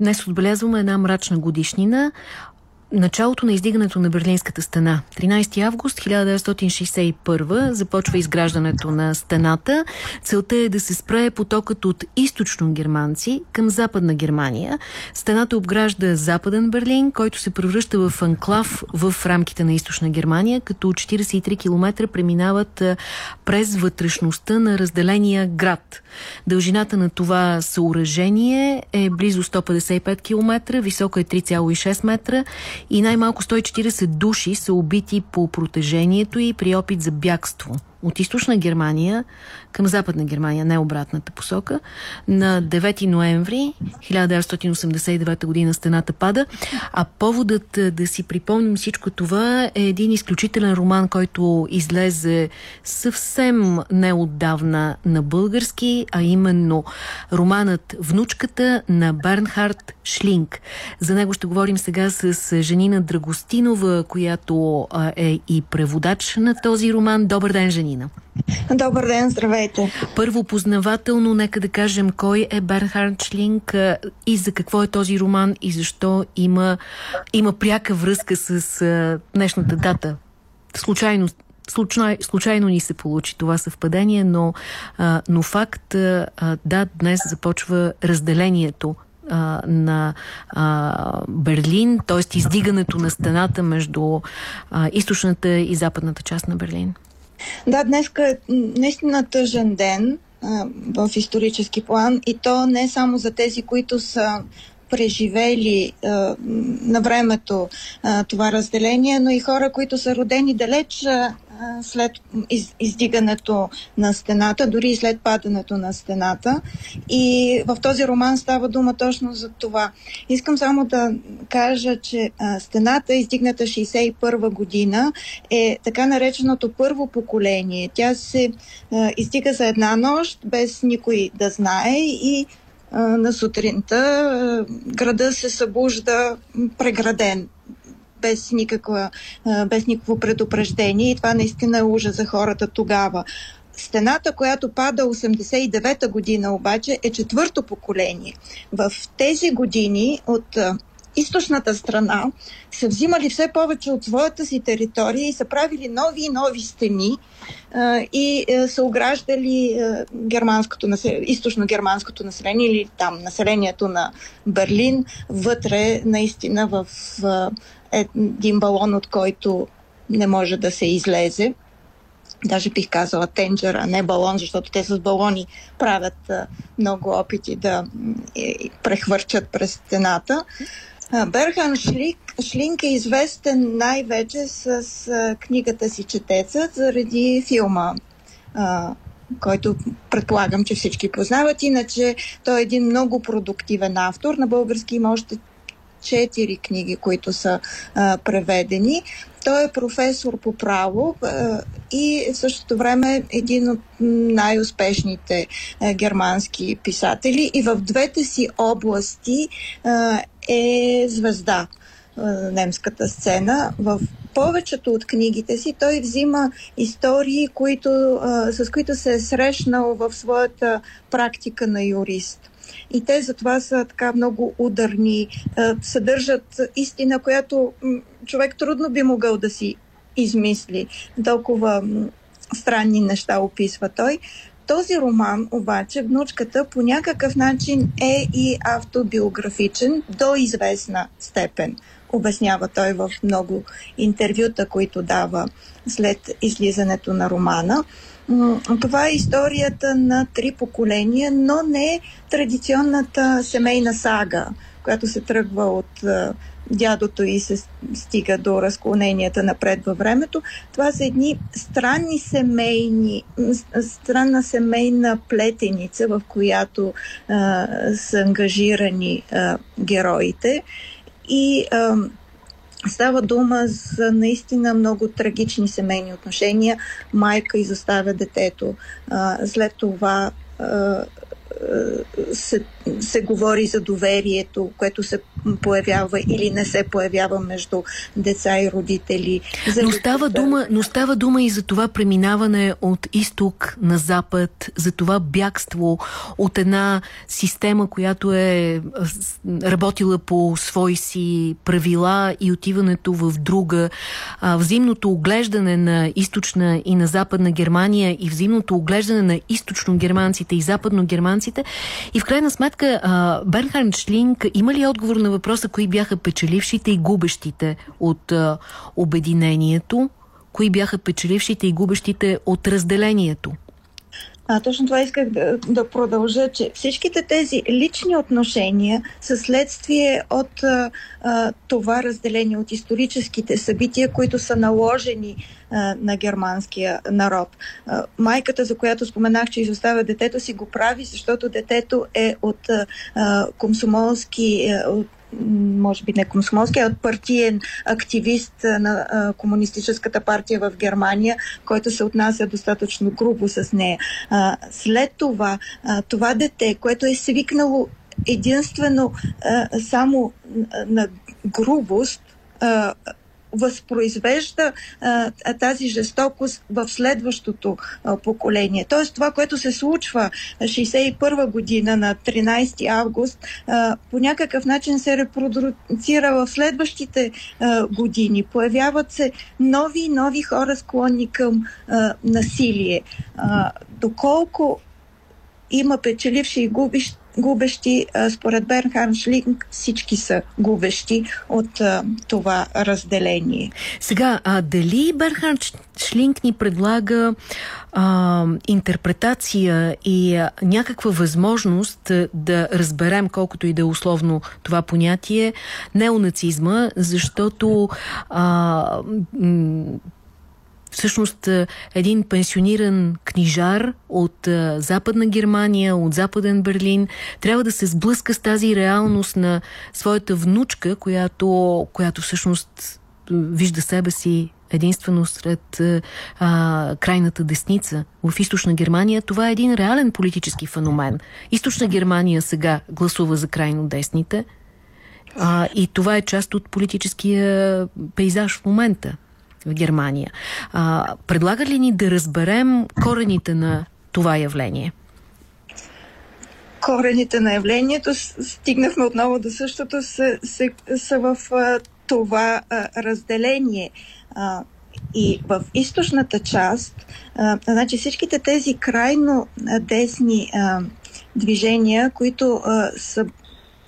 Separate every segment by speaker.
Speaker 1: Днес отбелязваме една мрачна годишнина началото на издигането на Берлинската стена. 13 август 1961 започва изграждането на стената. Целта е да се спре потокът от източно германци към западна Германия. Стената обгражда западен Берлин, който се превръща в анклав в рамките на източна Германия, като 43 км преминават през вътрешността на разделения град. Дължината на това съоръжение е близо 155 км, високо е 3,6 метра и най-малко 140 души са убити по протежението и при опит за бягство от източна Германия към западна Германия, не обратната посока. На 9 ноември 1989 година стената пада, а поводът да си припомним всичко това е един изключителен роман, който излезе съвсем неотдавна на български, а именно романът «Внучката» на Бернхард Шлинг. За него ще говорим сега с Женина Драгостинова, която е и преводач на този роман. Добър ден, Женина! Антонина.
Speaker 2: Добър ден, здравейте.
Speaker 1: Първо познавателно, нека да кажем кой е Бернхард Шлинг и за какво е този роман и защо има, има пряка връзка с днешната дата. Случайно Случай, случайно ни се получи това съвпадение, но, а, но факт, а, да, днес започва разделението а, на а, Берлин, т.е. издигането на стената между а, източната и западната част на Берлин.
Speaker 2: Да, днес е наистина тъжен ден в исторически план и то не само за тези, които са преживели а, на времето а, това разделение, но и хора, които са родени далеч а, след из, издигането на стената, дори и след падането на стената. И в този роман става дума точно за това. Искам само да кажа, че а, стената, издигната 61 година, е така нареченото първо поколение. Тя се а, издига за една нощ, без никой да знае и на сутринта града се събужда преграден без, никаква, без никакво предупреждение и това наистина е ужас за хората тогава. Стената, която пада 89-та година обаче е четвърто поколение. В тези години от източната страна са взимали все повече от своята си територия и са правили нови и нови стени и а, са ограждали а, германското, източно-германското население или там населението на Берлин вътре наистина в а, един балон, от който не може да се излезе. Даже бих казала тенджер, а не балон, защото те с балони правят а, много опити да и, прехвърчат през стената. Берхан Шлик, Шлинк е известен най-вече с книгата си Четецът заради филма, който предполагам, че всички познават. Иначе той е един много продуктивен автор. На български има още четири книги, които са а, преведени. Той е професор по право и в същото време един от най-успешните германски писатели и в двете си области е звезда немската сцена. В повечето от книгите си той взима истории, които, с които се е срещнал в своята практика на юрист. И те затова са така много ударни, съдържат истина, която човек трудно би могъл да си измисли. Толкова странни неща описва той. Този роман, обаче, внучката по някакъв начин е и автобиографичен до известна степен. Обяснява той в много интервюта, които дава след излизането на романа. Това е историята на три поколения, но не традиционната семейна сага, която се тръгва от дядото и се стига до разклоненията напред във времето. Това са едни странни семейни, странна семейна плетеница, в която а, са ангажирани а, героите. И а, Става дума за наистина много трагични семейни отношения. Майка изоставя детето. след това се, се говори за доверието, което се появява или не се появява между деца и родители.
Speaker 1: Но става, дума, но става дума и за това преминаване от изток на запад, за това бягство от една система, която е работила по свои си правила и отиването в друга, взаимното оглеждане на източна и на западна Германия и взаимното оглеждане на източно-германците и западно-германците. И в крайна сметка Бернхард Шлинг има ли отговор на въпроса, кои бяха печелившите и губещите от обединението? Кои бяха печелившите и губещите от разделението?
Speaker 2: А, точно това исках да, да продължа, че всичките тези лични отношения са следствие от а, това разделение, от историческите събития, които са наложени а, на германския народ. А, майката, за която споменах, че изоставя детето си, го прави, защото детето е от а, комсомолски, от може би не комсомолски, а от партиен активист на Комунистическата партия в Германия, който се отнася достатъчно грубо с нея. След това, това дете, което е свикнало единствено само на грубост, възпроизвежда а, тази жестокост в следващото а, поколение. Тоест това, което се случва 61 година на 13 август, а, по някакъв начин се репродуцира в следващите а, години. Появяват се нови и нови хора склонни към а, насилие. А, доколко има печеливши и губищи губещи. Според Бернхард Шлинг всички са губещи от това разделение.
Speaker 1: Сега, а дали Бернхард Шлинг ни предлага а, интерпретация и някаква възможност да разберем, колкото и да е условно това понятие, неонацизма, защото а, всъщност е, един пенсиониран книжар от е, Западна Германия, от Западен Берлин, трябва да се сблъска с тази реалност на своята внучка, която, която всъщност вижда себе си единствено сред е, а, крайната десница в източна Германия. Това е един реален политически феномен. Източна Германия сега гласува за крайно десните а, и това е част от политическия пейзаж в момента в Германия. А, предлага ли ни да разберем корените на това явление?
Speaker 2: Корените на явлението, стигнахме отново до същото, са, са, са в а, това а, разделение. А, и в източната част, а, значи всичките тези крайно десни а, движения, които а, са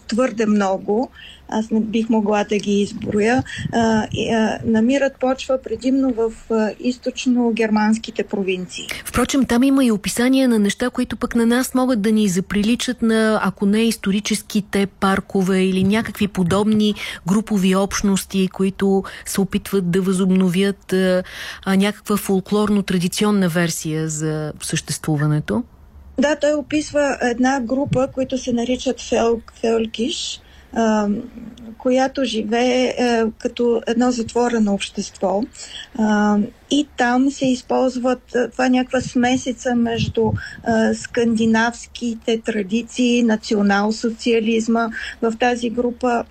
Speaker 2: твърде много, аз не бих могла да ги изброя, а, а, намират почва предимно в а, източно-германските провинции.
Speaker 1: Впрочем, там има и описания на неща, които пък на нас могат да ни заприличат на, ако не историческите паркове или някакви подобни групови общности, които се опитват да възобновят а, а, някаква фолклорно-традиционна версия за съществуването.
Speaker 2: Да, той описва една група, които се наричат Фелк, Фелкиш, която живее като едно затворено общество. И там се използват, това е някаква смесица между скандинавските традиции, национал-социализма. В тази група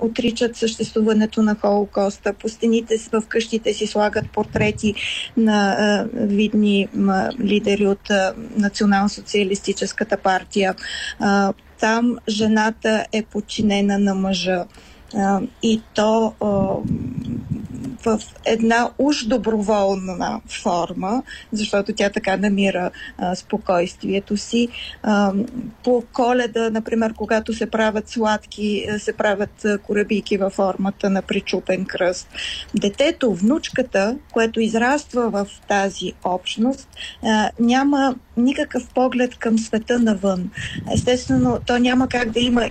Speaker 2: отричат съществуването на Холокоста. По стените в къщите си слагат портрети на видни лидери от национал-социалистическата партия. Там жената е подчинена на мъжа. И то в една уж доброволна форма, защото тя така намира а, спокойствието си. А, по коледа, например, когато се правят сладки, се правят корабийки във формата на причупен кръст. Детето, внучката, което израства в тази общност, а, няма никакъв поглед към света навън. Естествено, то няма как да има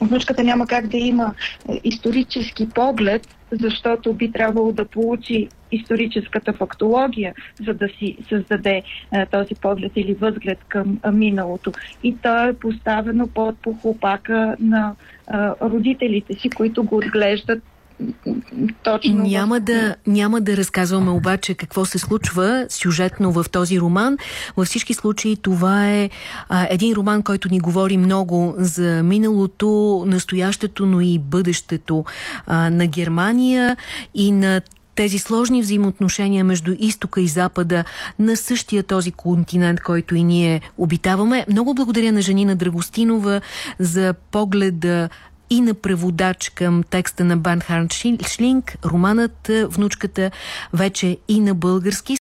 Speaker 2: внучката няма как да има е, исторически поглед, защото би трябвало да получи историческата фактология, за да си създаде е, този поглед или възглед към е, миналото. И то е поставено под похлопака на родителите си, които го отглеждат точно.
Speaker 1: Няма
Speaker 2: в...
Speaker 1: да, няма да разказваме обаче какво се случва сюжетно в този роман. Във всички случаи това е а, един роман, който ни говори много за миналото, настоящето, но и бъдещето а, на Германия и на тези сложни взаимоотношения между изтока и запада на същия този континент, който и ние обитаваме. Много благодаря на Жанина Драгостинова за погледа и на преводач към текста на Банхарн Шлинг. Романът «Внучката» вече и на български.